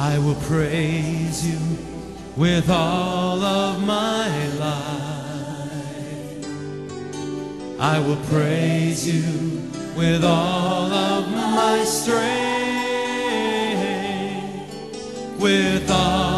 I will praise you with all of my life. I will praise you with all of my strength. With all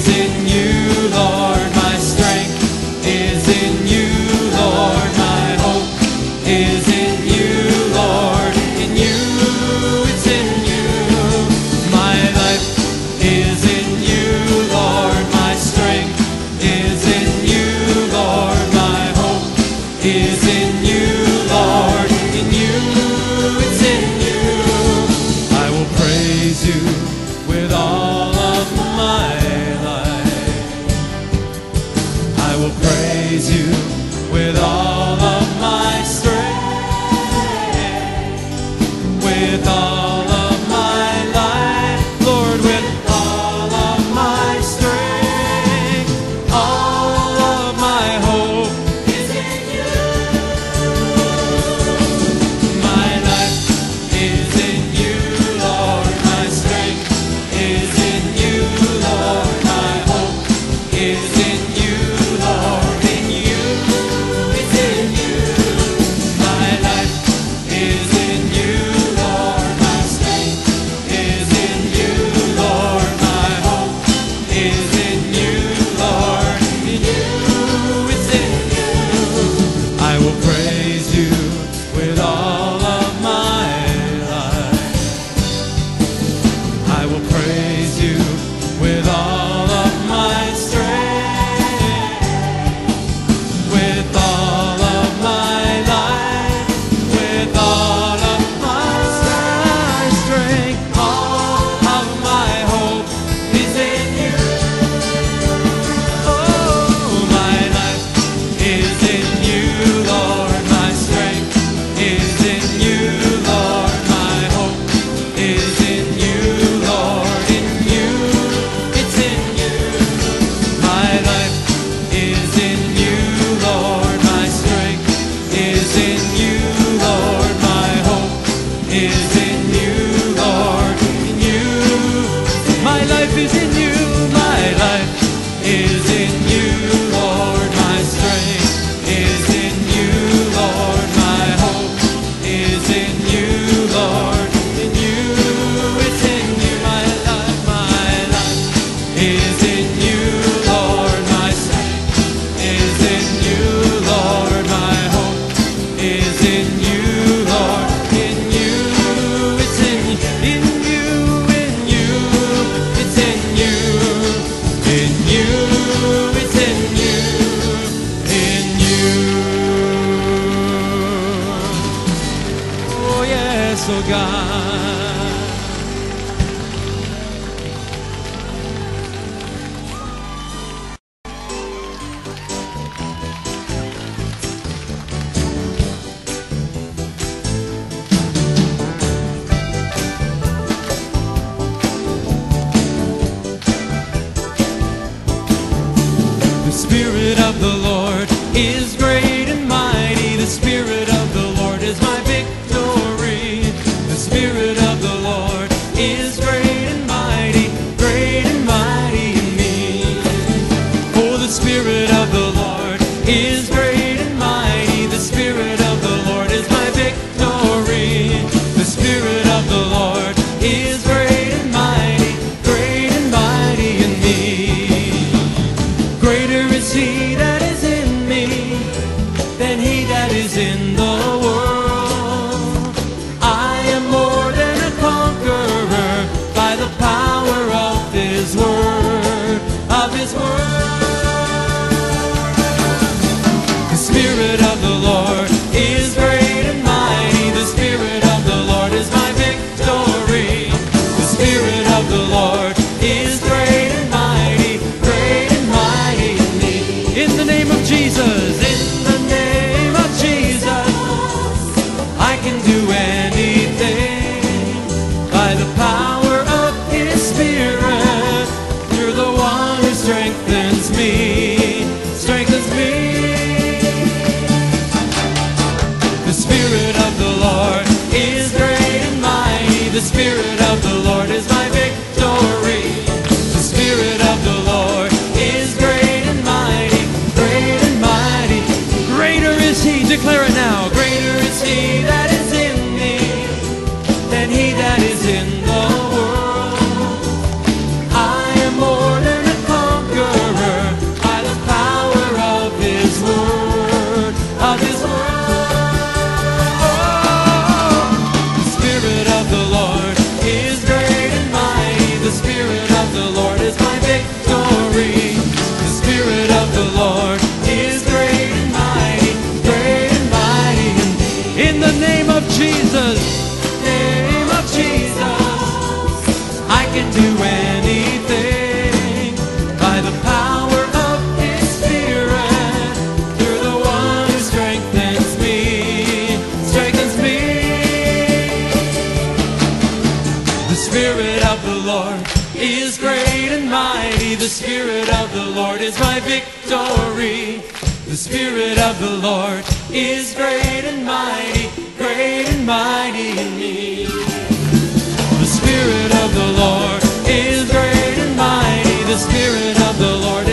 Spirit of the Lord is my victory. The Spirit of the Lord is great and mighty, great and mighty in me. The Spirit of the Lord is great and mighty. The Spirit of the Lord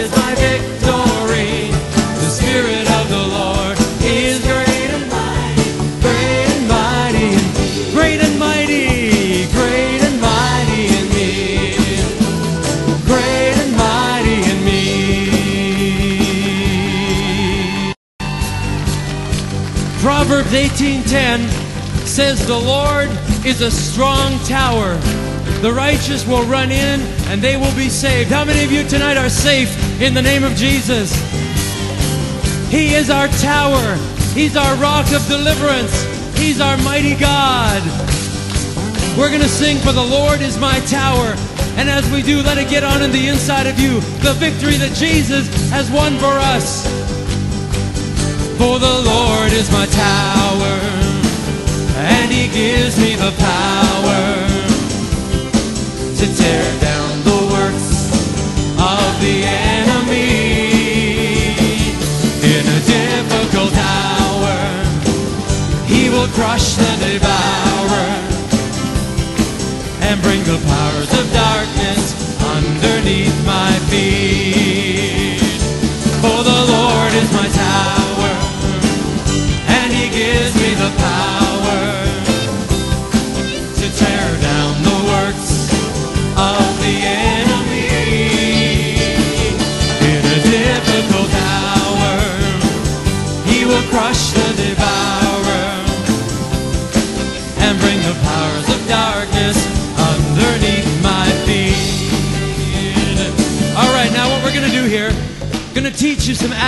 18:10 says the Lord is a strong tower. The righteous will run in and they will be saved. How many of you tonight are safe in the name of Jesus? He is our tower. He's our rock of deliverance. He's our mighty God. We're going to sing for the Lord is my tower. And as we do, let it get on in the inside of you the victory that Jesus has won for us. For the Lord is my tower, and He gives me the power to tear down the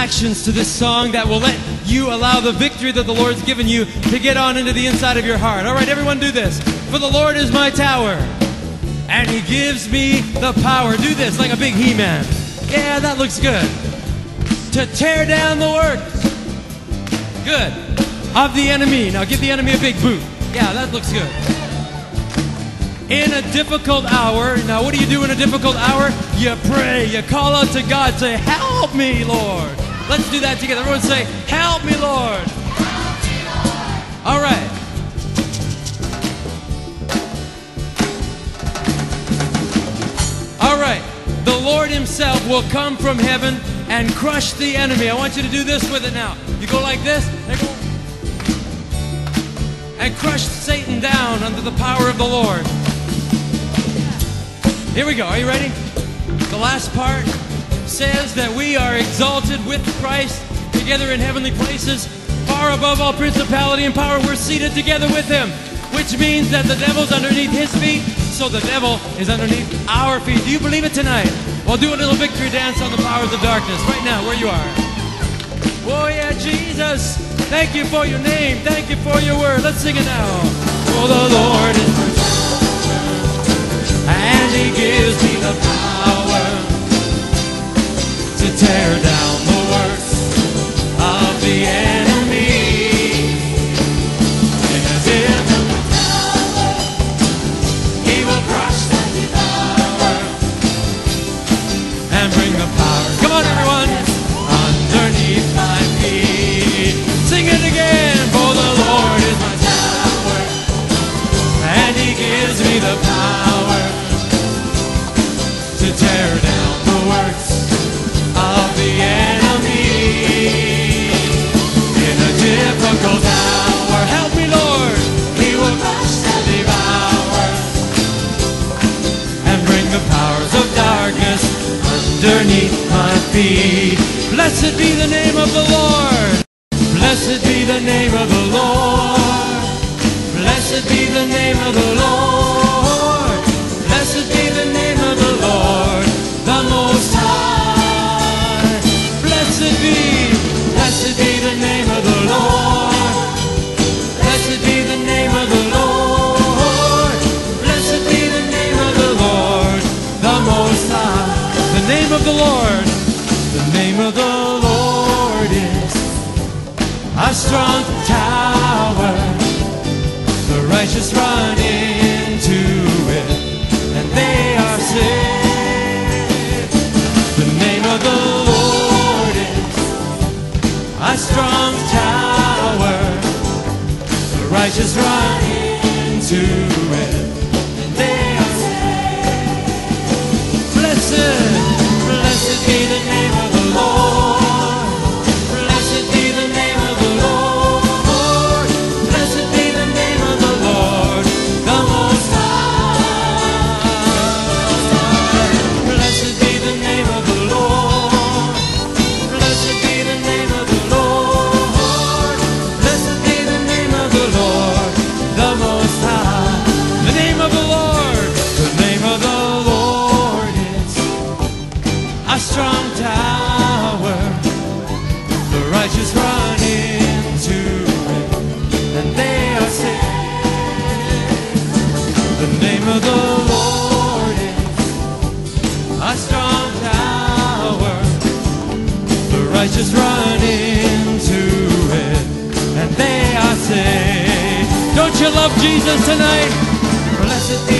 actions to this song that will let you allow the victory that the Lord's given you to get on into the inside of your heart. All right, everyone do this. For the Lord is my tower, and he gives me the power. Do this like a big He-Man. Yeah, that looks good. To tear down the works. Good. Of the enemy. Now give the enemy a big boot. Yeah, that looks good. In a difficult hour, now what do you do in a difficult hour? You pray, you call out to God, say, Help me, Lord. Let's do that together. Everyone say, Help me, Lord. All right. All right. The Lord Himself will come from heaven and crush the enemy. I want you to do this with it now. You go like this, and crush Satan down under the power of the Lord. Here we go. Are you ready? The last part says that we are exalted with Christ together in heavenly places, far above all principality and power. We're seated together with Him, which means that the devil's underneath His feet, so the devil is underneath our feet. Do you believe it tonight? Well, do a little victory dance on the powers of darkness right now, where you are. Oh, yeah, Jesus. Thank you for your name. Thank you for your word. Let's sing it now. For the Lord is and He gives me the power tear down the works be. Blessed be the name of the Lord. Blessed be the name of the Lord. Blessed be the name of the Lord. strong tower. The righteous run into it, and they are saved. The name of the Lord is a strong tower. The righteous run into it. the Lord is a strong tower. The righteous run into it, and they are saved. Don't you love Jesus tonight? Blessed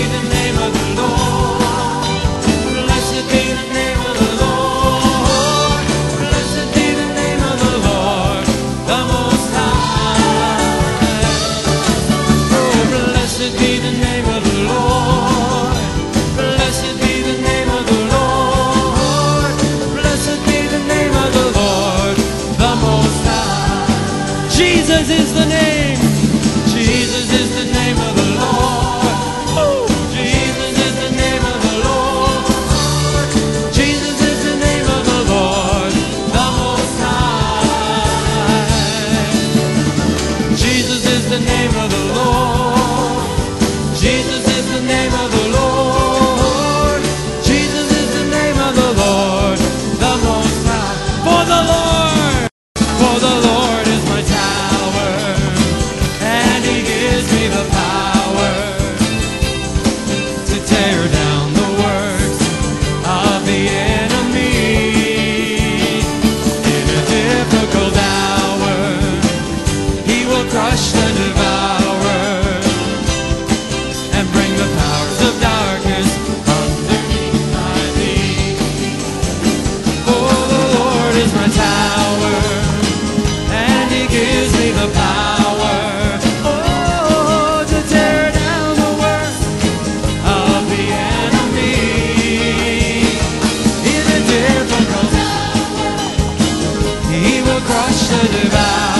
Jesus is the name of the Lord. Crush the divide.